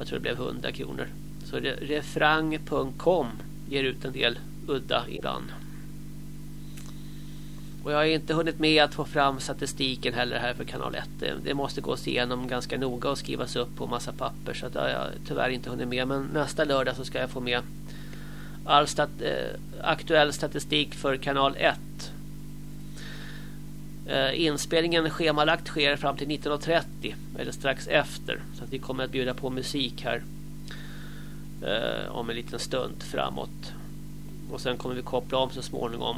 Jag tror det blev 100 kronor. Så refrang.com ger ut en del udda ibland. Och jag har inte hunnit med att få fram statistiken heller här för kanal 1. Det, måste gås igenom ganska noga och skrivas upp på massa papper. Så att jag har tyvärr inte hunnit med. Men nästa lördag så ska jag få med all stat eh, aktuell statistik för kanal 1. Eh, inspelningen schemalagt sker fram till 19.30 eller strax efter. Så att vi kommer att bjuda på musik här eh, om en liten stund framåt. Och sen kommer vi koppla om så småningom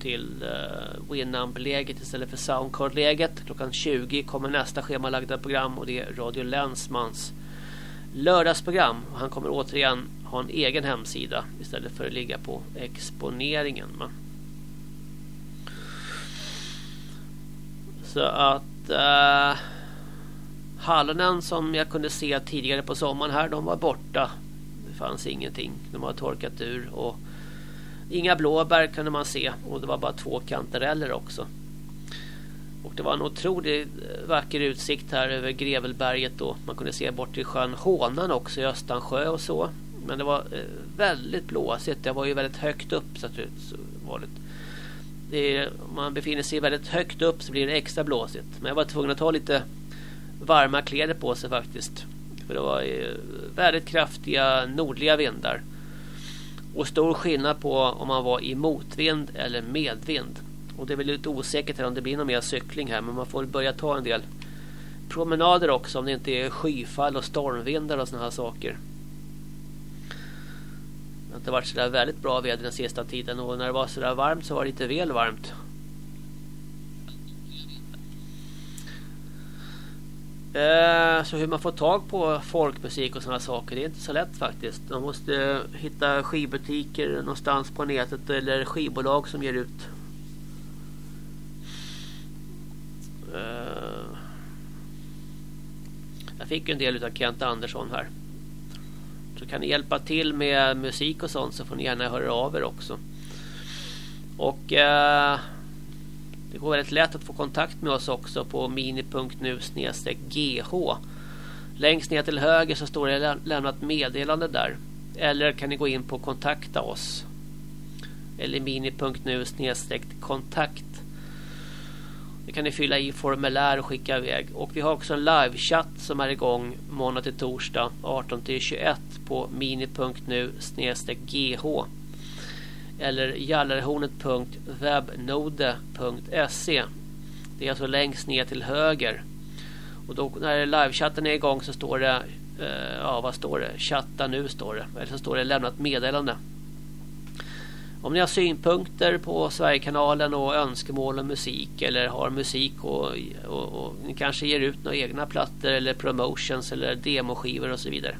till eh, Winamp-läget istället för Soundcard-läget. Klockan 20 kommer nästa schemalagda program och det är Radio Länsmans lördagsprogram. Han kommer återigen ha en egen hemsida istället för att ligga på exponeringen. Så att Eh, hallonen som jag kunde se tidigare på sommaren här, de var borta. Det fanns ingenting. De har torkat ur och Inga blåbär kunde man se och det var bara två kantareller också. Och det var en otroligt eh, vacker utsikt här över Grevelberget då. Man kunde se bort till sjön Hånan också i Östansjö och så. Men det var eh, väldigt blåsigt. Det var ju väldigt högt upp så att det var lite är, om man befinner sig väldigt högt upp så blir det extra blåsigt. Men jag var tvungen att ha lite varma kläder på sig faktiskt. För det var eh, väldigt kraftiga nordliga vindar. Och stor skillnad på om man var i motvind eller medvind. Och det är väl lite osäkert här om det blir någon mer cykling här. Men man får börja ta en del promenader också om det inte är skyfall och stormvindar och såna här saker. Det har inte varit sådär väldigt bra väder den sista tiden. Och när det var sådär varmt så var det lite väl varmt. Eh, så hur man får tag på folkmusik och sådana saker det är inte så lätt faktiskt. Man måste hitta skivbutiker någonstans på nätet eller skivbolag som ger ut. Eh, jag fick en del av Kent Andersson här. Så kan ni hjälpa till med musik och sånt så får ni gärna höra av er också. Och eh, det går väldigt lätt att få kontakt med oss också på mini.nu gh. Längst ner till höger så står det lämnat meddelande där. Eller kan ni gå in på kontakta oss. Eller mini.nu kontakt. Det kan ni fylla i formulär och skicka iväg. Och vi har också en livechatt som är igång måndag till torsdag 18 till 21 på mini.nu gh eller jallarhornet.webnode.se Det är alltså längst ner till höger. Och då när livechatten är igång så står det eh, ja vad står det? Chatta nu står det. Eller så står det Lämna ett meddelande. Om ni har synpunkter på Sverigekanalen och önskemål om musik eller har musik och, och, och ni kanske ger ut några egna plattor eller promotions eller demoskivor och så vidare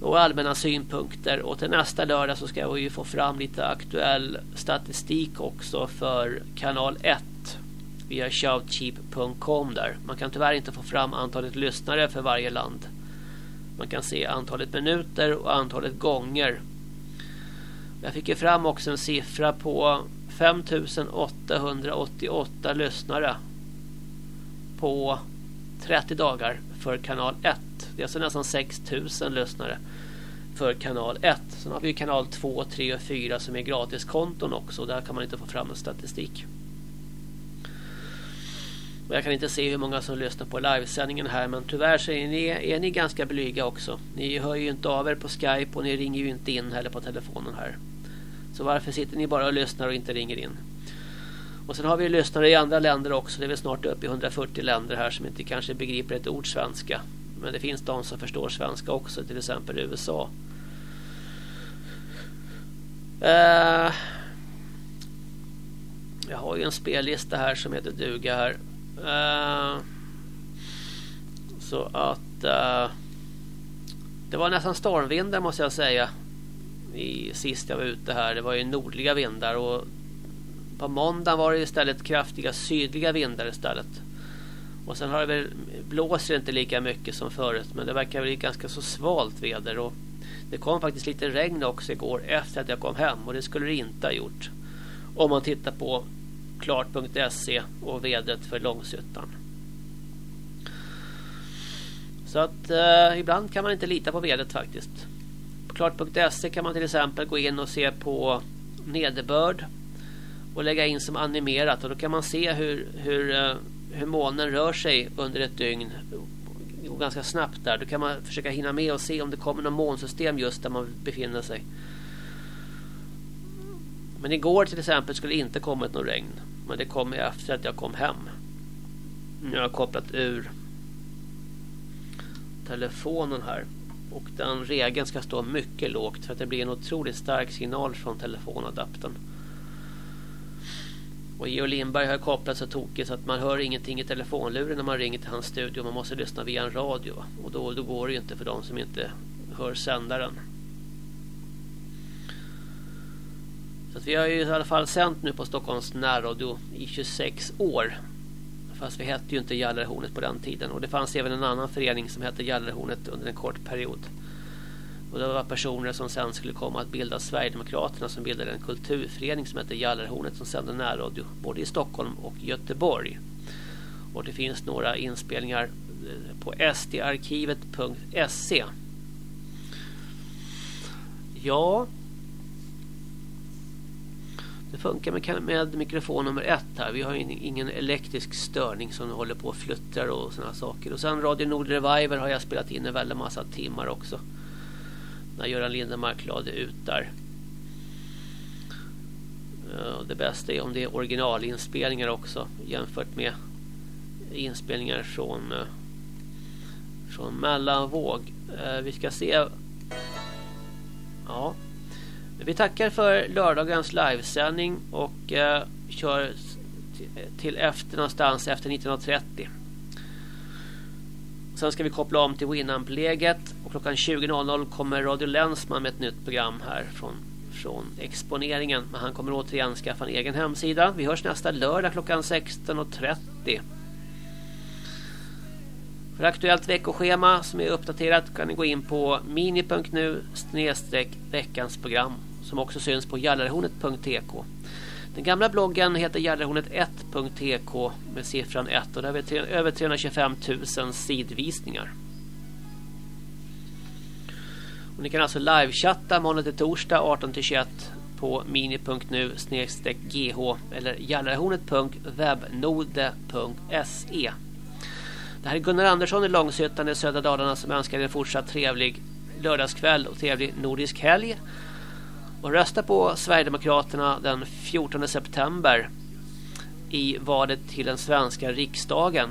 några allmänna synpunkter. Och till nästa lördag så ska vi få fram lite aktuell statistik också för kanal 1 via shoutcheap.com där. Man kan tyvärr inte få fram antalet lyssnare för varje land. Man kan se antalet minuter och antalet gånger. Jag fick ju fram också en siffra på 5888 lyssnare på 30 dagar för kanal 1. Det är alltså nästan 6000 lyssnare för kanal 1. Sen har vi kanal 2, 3 och 4 som är gratiskonton också. Där kan man inte få fram någon statistik. Och jag kan inte se hur många som lyssnar på livesändningen här men tyvärr så är ni, är ni ganska blyga också. Ni hör ju inte av er på Skype och ni ringer ju inte in heller på telefonen här. Så varför sitter ni bara och lyssnar och inte ringer in? Och sen har vi lyssnare i andra länder också. Det är väl snart uppe i 140 länder här som inte kanske begriper ett ord svenska. Men det finns de som förstår svenska också, till exempel i USA. Uh, jag har ju en spellista här som heter duga här. Uh, så att uh, det var nästan stormvindar måste jag säga. I, sist jag var ute här. Det var ju nordliga vindar och på måndagen var det istället kraftiga sydliga vindar istället. Och sen har det väl blåser inte lika mycket som förut men det verkar bli ganska så svalt väder och det kom faktiskt lite regn också igår efter att jag kom hem och det skulle det inte ha gjort. Om man tittar på klart.se och vädret för Långsuttan. Så att eh, ibland kan man inte lita på vädret faktiskt. På klart.se kan man till exempel gå in och se på nederbörd och lägga in som animerat och då kan man se hur, hur, eh, hur månen rör sig under ett dygn ganska snabbt där. Då kan man försöka hinna med och se om det kommer något månsystem just där man befinner sig. Men igår till exempel skulle det inte kommit något regn. Men det kom efter att jag kom hem. Nu har jag kopplat ur telefonen här. Och den regeln ska stå mycket lågt för att det blir en otroligt stark signal från telefonadaptern. Och Georg Lindberg har kopplat så tokigt så att man hör ingenting i telefonluren när man ringer till hans studio. Man måste lyssna via en radio. Och då, då går det ju inte för de som inte hör sändaren. Så vi har ju i alla fall sänt nu på Stockholms närradio i 26 år. Fast vi hette ju inte Gallerhornet på den tiden. Och det fanns även en annan förening som hette Gallerhornet under en kort period. Och det var personer som sen skulle komma att bilda Sverigedemokraterna som bildade en kulturförening som hette Jallarhornet som sände närradio både i Stockholm och Göteborg. Och det finns några inspelningar eh, på sdarkivet.se. Ja. Det funkar med, med mikrofon nummer ett här. Vi har ingen elektrisk störning som håller på och fluttrar och sådana saker. Och sen Radio Nord Reviver har jag spelat in en väldigt massa timmar också när Göran Lindemark lade ut där. Eh, det bästa är om det är originalinspelningar också jämfört med inspelningar från eh, från mellanvåg. Eh, vi ska se Ja. Vi tackar för lördagens livesändning och eh, kör till efter någonstans efter 1930. Sen ska vi koppla om till Winamp-läget och klockan 20.00 kommer Radio Länsman med ett nytt program här från, från exponeringen. Men han kommer återigen skaffa en egen hemsida. Vi hörs nästa lördag klockan 16.30. För aktuellt veckoschema som är uppdaterat kan ni gå in på mini.nu veckans program som också syns på jallarhornet.tk. Den gamla bloggen heter jallarhornet1.tk med siffran 1 och där har vi över 325 000 sidvisningar. Och ni kan alltså livechatta måndag till torsdag 18 21 på mini.nu gh eller jallarhornet.webnode.se. Det här är Gunnar Andersson i Långshyttan i södra Dalarna som önskar er en fortsatt trevlig lördagskväll och trevlig nordisk helg. Och rösta på Sverigedemokraterna den 14 september i valet till den svenska riksdagen.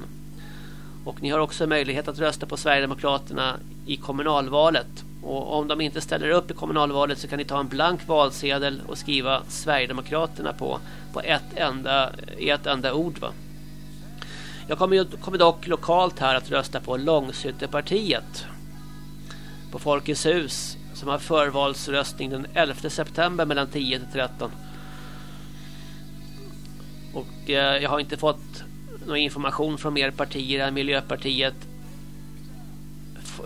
Och ni har också möjlighet att rösta på Sverigedemokraterna i kommunalvalet. Och om de inte ställer upp i kommunalvalet så kan ni ta en blank valsedel och skriva Sverigedemokraterna på, på ett enda, i ett enda ord. Va? Jag kommer, kommer dock lokalt här att rösta på Långshyttepartiet på Folkets hus som har förvalsröstning den 11 september mellan 10 till 13. Och eh, jag har inte fått någon information från mer partier än Miljöpartiet,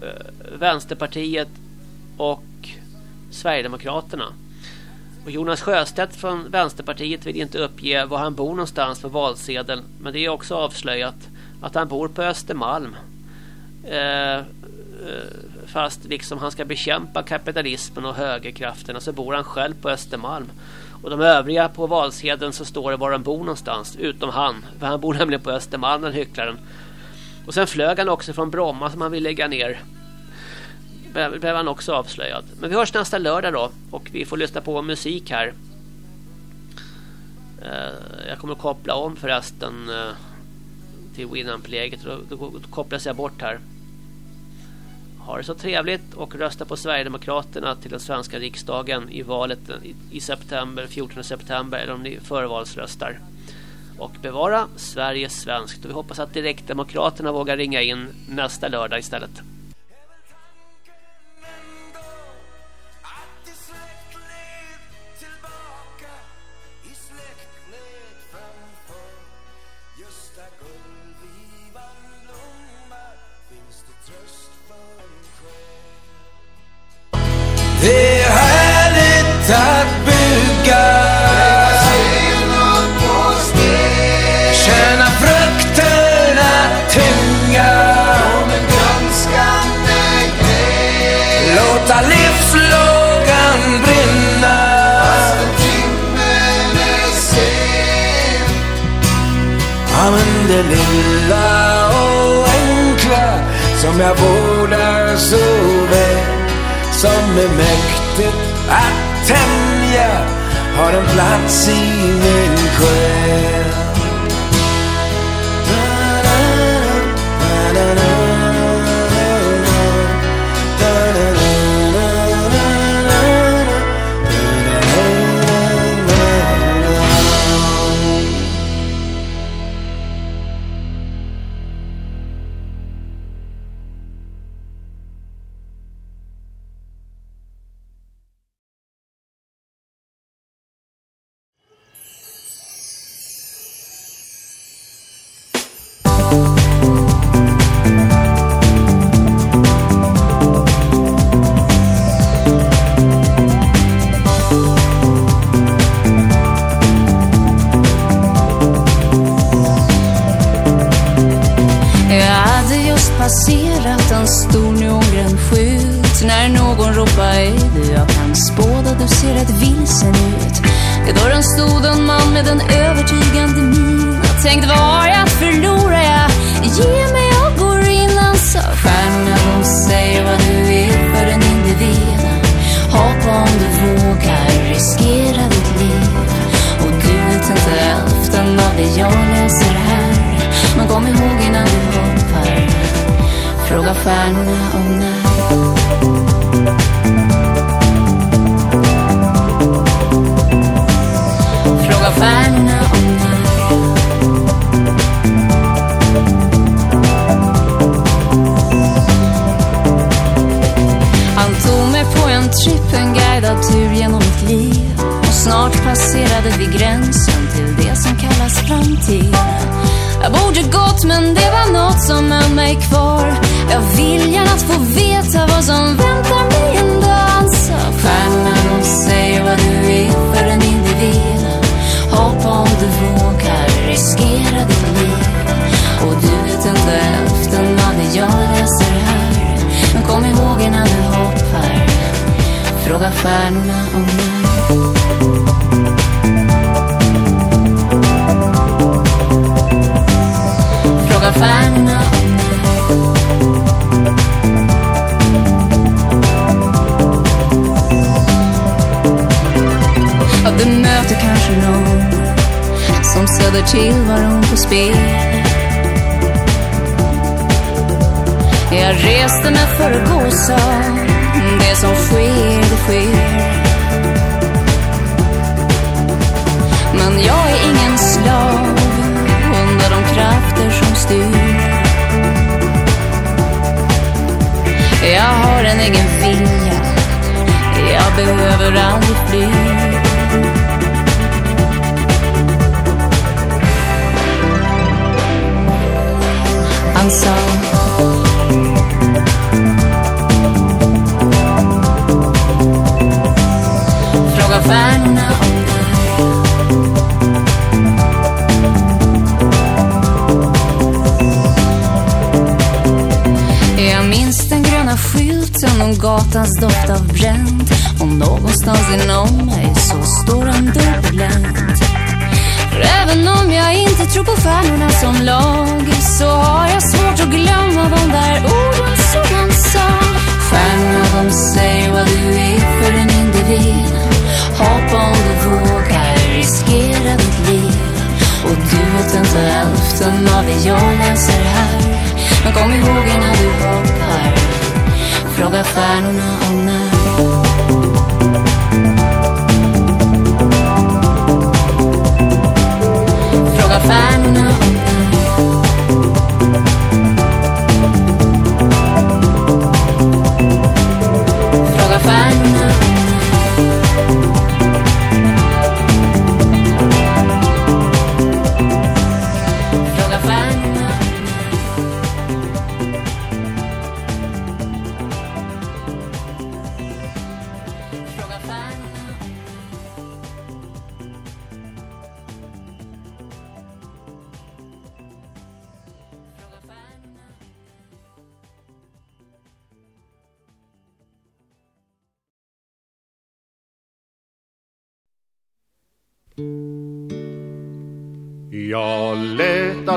eh, Vänsterpartiet och Sverigedemokraterna. Och Jonas Sjöstedt från Vänsterpartiet vill inte uppge var han bor någonstans på valsedeln. Men det är också avslöjat att han bor på Östermalm. Eh, eh fast liksom han ska bekämpa kapitalismen och högerkrafterna så bor han själv på Östermalm. Och de övriga på valsedeln så står det var de bor någonstans. Utom han. För han bor nämligen på Östermalm den hycklaren. Och sen flög han också från Bromma som han vill lägga ner blev han också avslöjad. Men vi hörs nästa lördag då. Och vi får lyssna på musik här. Eh, jag kommer att koppla om förresten eh, till Winamp-läget. Då, då kopplas jag bort här. Ha det så trevligt och rösta på Sverigedemokraterna till den svenska riksdagen i valet eh, i september, 14 september eller om ni förvalsröstar. Och bevara Sverige svenskt. Och vi hoppas att Direktdemokraterna vågar ringa in nästa lördag istället. Ja, men det lilla och enkla som jag vårdar så väl som är mäktigt att tämja har en plats i min själ. Passerat en stor neongrön skylt när någon ropade Ej du, jag kan spåda, du ser rätt vilsen ut. Vid dörren stod en man med en övertygande min. Jag tänkte, vad har jag att förlora? Jag ge mig, jag går in, han sa. Stjärnorna, de säger vad du är för en individ. Hoppa om du vågar, riskera ditt liv. Och du vet inte hälften av det jag läser här. Men kom ihåg innan du hoppar Fråga stjärnorna om när. Fråga stjärnorna om när. Han tog mig på en tripp, en guidad tur genom mitt liv. Och snart passerade vi gränsen till det som kallas framtid. Jag borde gått men det var något som höll mig kvar. Jag vill gärna få veta vad som väntar mig en dag. Alltså, stjärnan säger vad du är för en individ. Hoppa om du vågar, riskera ditt liv. Och du vet inte hälften av det jag läser här. Men kom ihåg innan du hoppar. Fråga stjärnorna om mig. Möter som sätter tillvaron på spel. Jag reste mig för att gå och sa Det som sker, det sker. Men jag är ingen slav under de krafter som styr. Jag har en egen vilja Jag behöver aldrig fly. Han Fråga stjärnorna om det Jag minns den gröna skylten och gatans doft av bränd. Och någonstans inom mig så står en dörr på för även om jag inte tror på stjärnorna som lag Så har jag svårt att glömma de där orden som han sa. Stjärnorna de säger vad du är för en individ. Hoppa om du vågar, riskera ditt liv. Och du vet inte hälften av det jag läser här. Men kom ihåg innan du hoppar. Fråga stjärnorna om när. Fråga stjärnorna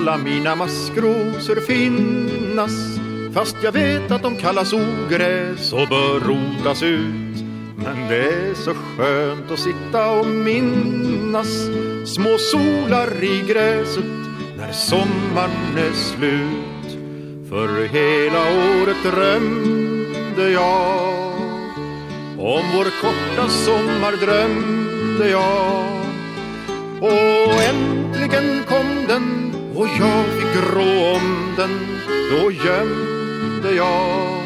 alla mina maskrosor finnas. Fast jag vet att de kallas ogräs och bör rotas ut. Men det är så skönt att sitta och minnas Små solar i gräset när sommaren är slut. För hela året drömde jag Om vår korta sommar drömde jag. Och äntligen kom den och jag fick grå om den. Då gömde jag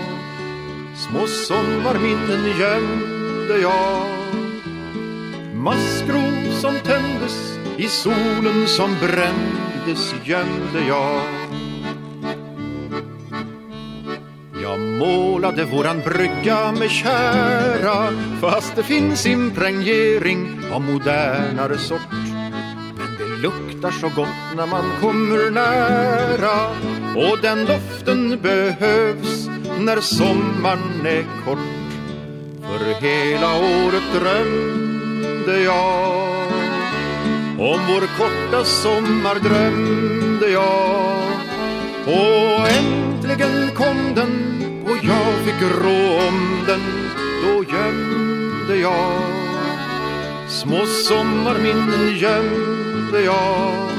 Små sommarminnen gömde jag. Maskros som tändes i solen som brändes gömde jag. Jag målade våran brygga med kära fast det finns impregnering av modernare sort luktar så gott när man kommer nära. Och den doften behövs när sommaren är kort. För hela året drömde jag om vår korta sommar drömde jag. Och äntligen kom den och jag fick rå om den. Då gömde jag Små sommarminnen gömde jag.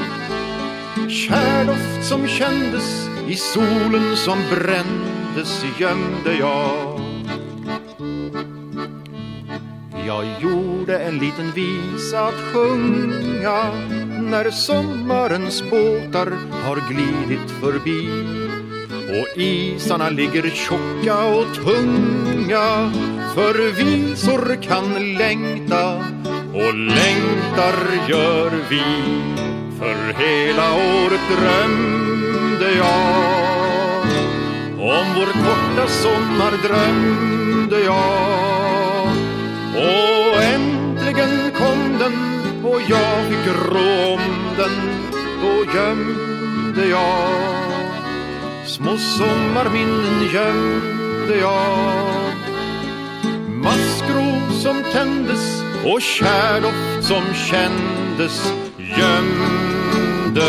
Kärdoft som kändes i solen som brändes gömde jag. Jag gjorde en liten visa att sjunga när sommarens båtar har glidit förbi. Och isarna ligger tjocka och tunga för visor kan längta och längtar gör vi för hela året drömde jag. Om vår korta sommar drömde jag. Och äntligen kom den och jag fick rå om den Då gömde jag. Små sommarminnen gömde jag. Maskros som tändes och kärdoft som kändes gömde.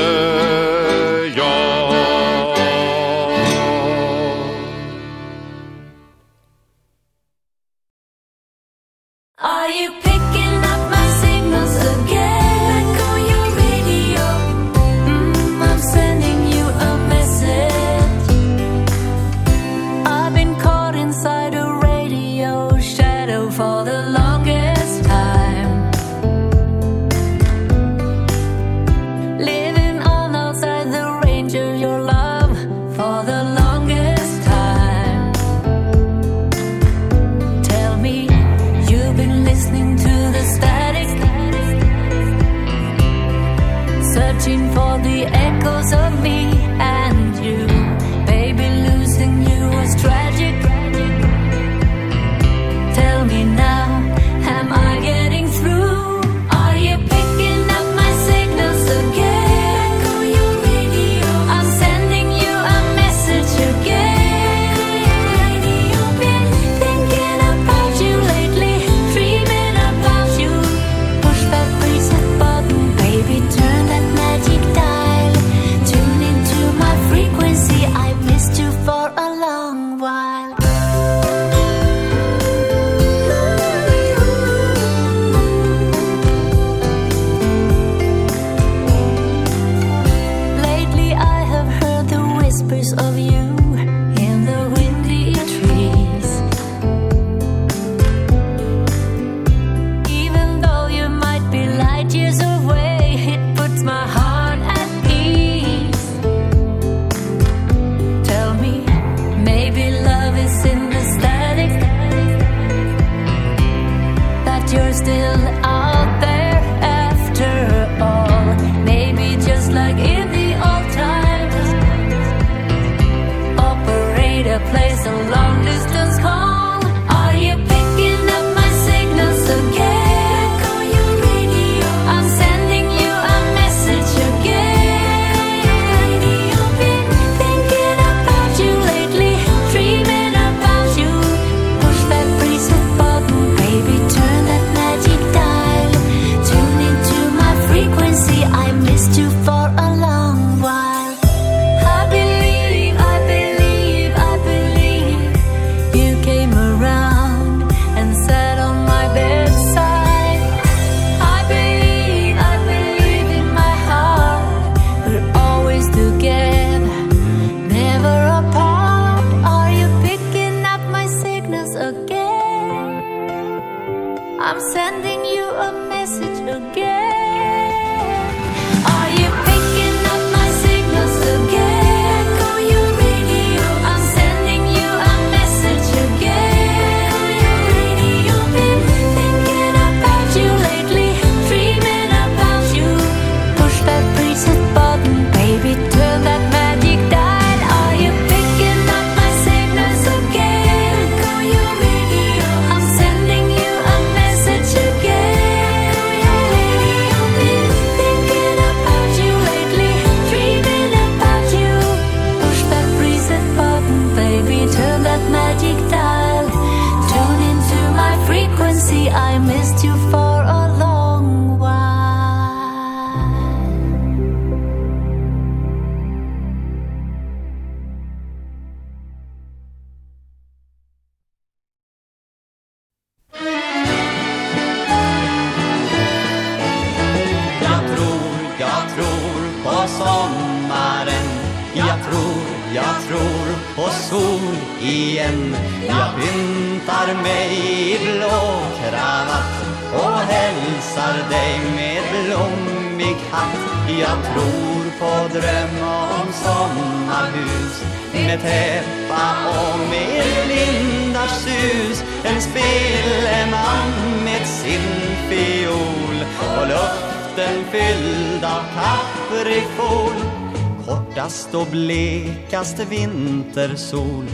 Och blekast vintersol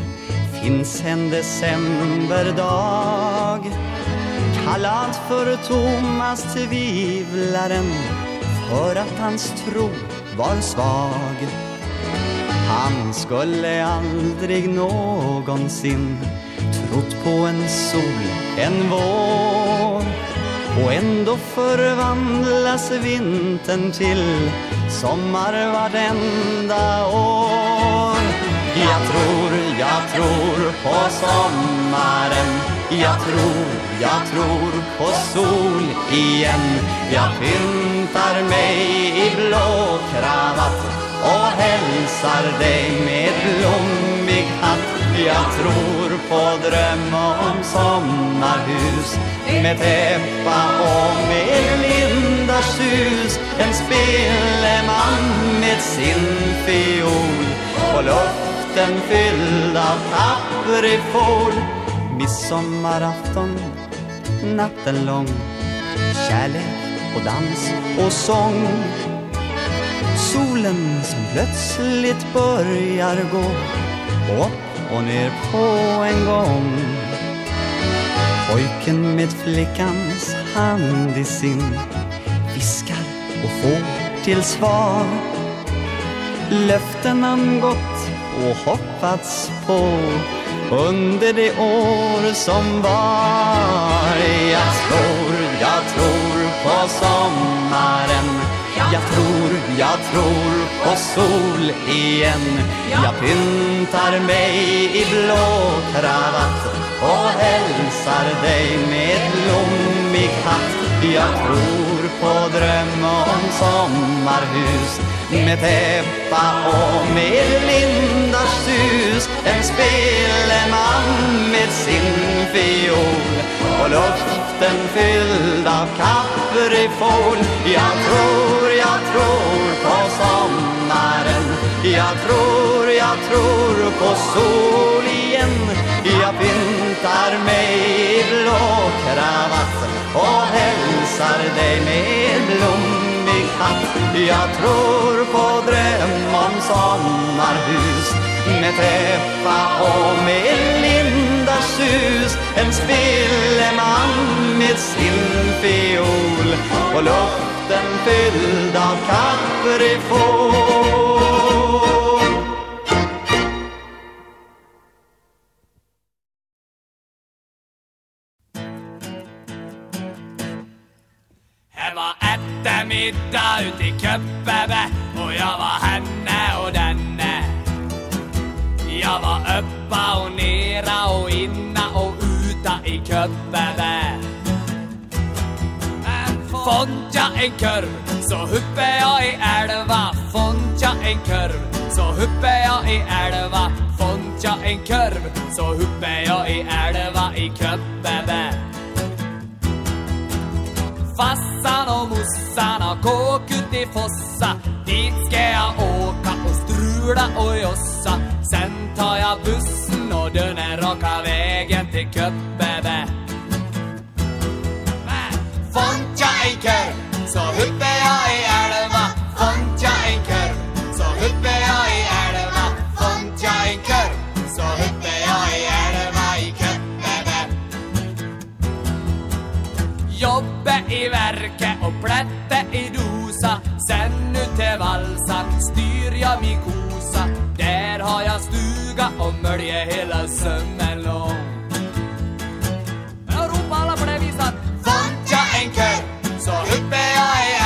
finns en decemberdag. Kallad för Thomas tvivlaren för att hans tro var svag. Han skulle aldrig någonsin trott på en sol, en vår. Och ändå förvandlas vintern till sommar vartenda år. Jag tror, jag tror på sommaren. Jag tror, jag tror på sol igen. Jag pyntar mig i blå kravatt och hälsar dig med blommor. Jag tror på dröm om sommarhus. Med täppa och med lindars hus En speleman med sin fiol. Och luften fylld av kaprifol Midsommarafton, natten lång. Kärlek och dans och sång. Solen som plötsligt börjar gå. Upp och ner på en gång. Pojken med flickans hand i sin viskar och får till svar. Löften han gått och hoppats på under det år som var. Jag tror, jag tror på sommaren jag tror, jag tror på sol igen. Jag pyntar mig i blå kravatt och hälsar dig med blommig hatt. Jag tror på drömma om sommarhus. Med täppa och med lindars sus. En speleman med sin fiol. Och luften fylld av kaprifol Jag tror, jag tror på sommaren. Jag tror, jag tror på sol igen. Jag pyntar mig dig med blommig hatt. Jag tror på dröm om sommarhus med täppa och med lindars sus. En speleman med sin fiol och luften fylld av kaprifol middag ute i Köppäbä och jag var henne och denne. Jag var uppa och nera och inna och uta i Köppebe. Font jag en kurv så huppe jag i älva. Font jag en kurv så huppe jag i älva. Font jag en kurv så huppe jag i älva i Köppebe. Fassan och mossan har kåk ut i Fossa Dit ska jag åka och strula och jossa Sen tar jag bussen och den är raka vägen till Köppebe Font jag en kör så huppar jag i älva Font i verket och plätte i dosa. Sen ut till valsan styr jag min kosa. Där har jag stuga och mölje hela sömmen lång. Jag ropar alla på det viset. Fant jag en kör så huppe jag är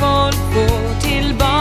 barn få folk går tillbaka.